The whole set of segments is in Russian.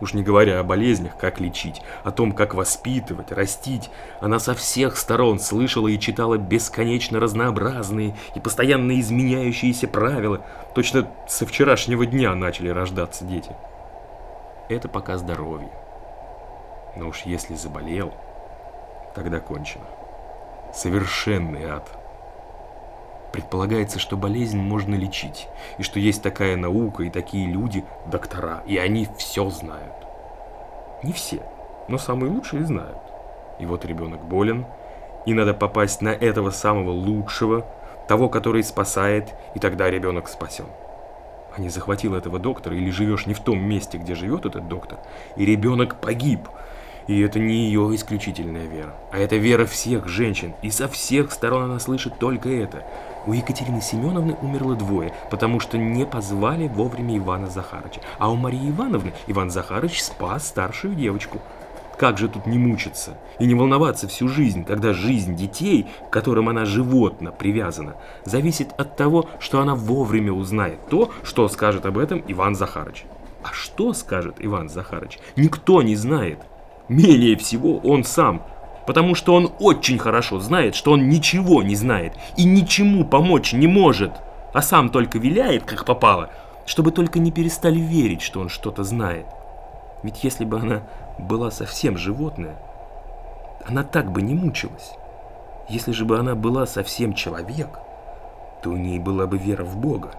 Уж не говоря о болезнях, как лечить, о том, как воспитывать, растить, она со всех сторон слышала и читала бесконечно разнообразные и постоянно изменяющиеся правила. Точно со вчерашнего дня начали рождаться дети. Это пока здоровье. Но уж если заболел, тогда кончено. Совершенный ад. Предполагается, что болезнь можно лечить, и что есть такая наука и такие люди, доктора, и они все знают. Не все, но самые лучшие знают. И вот ребенок болен, и надо попасть на этого самого лучшего, того, который спасает, и тогда ребенок спасен. А не захватил этого доктора, или живешь не в том месте, где живет этот доктор, и ребенок погиб. И это не ее исключительная вера, а это вера всех женщин, и со всех сторон она слышит только это – у Екатерины Семеновны умерло двое, потому что не позвали вовремя Ивана Захарыча. А у Марии Ивановны Иван Захарыч спас старшую девочку. Как же тут не мучиться и не волноваться всю жизнь, когда жизнь детей, к которым она животно привязана, зависит от того, что она вовремя узнает то, что скажет об этом Иван Захарыч. А что скажет Иван Захарыч? Никто не знает. Менее всего он сам – потому что он очень хорошо знает, что он ничего не знает и ничему помочь не может, а сам только виляет, как попало, чтобы только не перестали верить, что он что-то знает. Ведь если бы она была совсем животное, она так бы не мучилась. Если же бы она была совсем человек, то у ней была бы вера в Бога,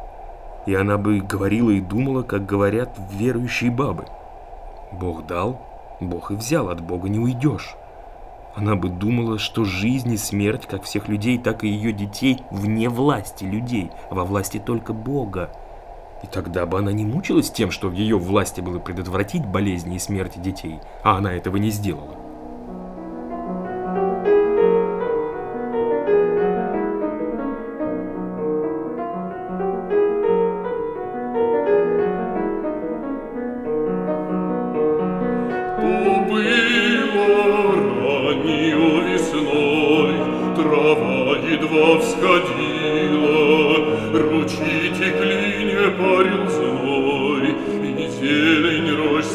и она бы говорила и думала, как говорят верующие бабы. Бог дал, Бог и взял, от Бога не уйдешь. Она бы думала, что жизнь и смерть, как всех людей, так и ее детей, вне власти людей, а во власти только Бога. И тогда бы она не мучилась тем, что в ее власти было предотвратить болезни и смерти детей, а она этого не сделала.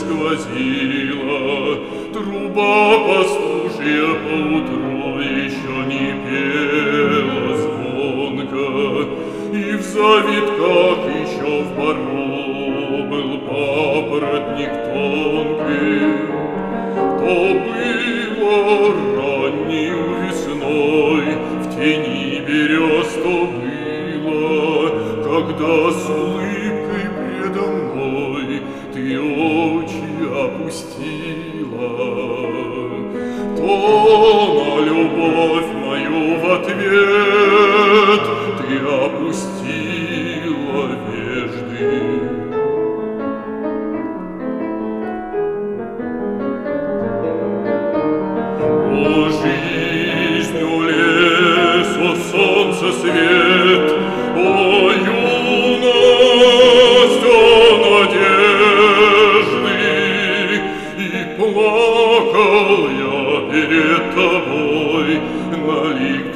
сквозила, труба пастушья поутру еще не пела звонко, и в завитках еще в пару был папоротник тонкий. То было простила, то на любовь мою в ответ ты опустила вежды. О, жизнь, о лес, о солнце свет, о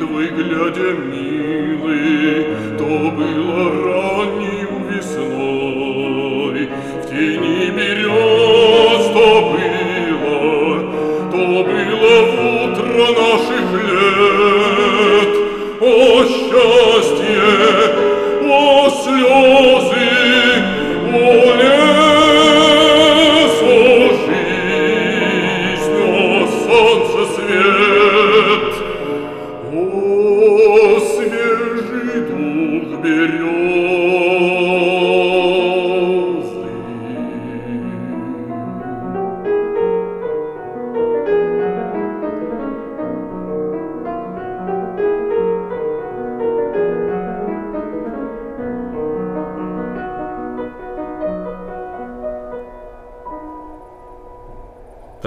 битвы глядя милы, То было раннею весной. В тени берез то было, То было в утро наших лет. О счастье, о слезы, о лес, о жизнь, о Солнце свет.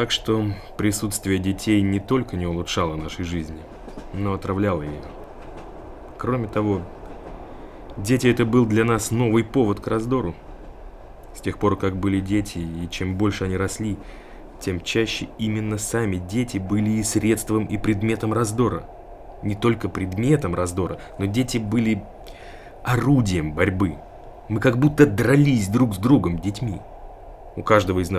Так что присутствие детей не только не улучшало нашей жизни, но отравляло ее. Кроме того, дети это был для нас новый повод к раздору. С тех пор, как были дети, и чем больше они росли, тем чаще именно сами дети были и средством, и предметом раздора. Не только предметом раздора, но дети были орудием борьбы. Мы как будто дрались друг с другом, детьми. У каждого из нас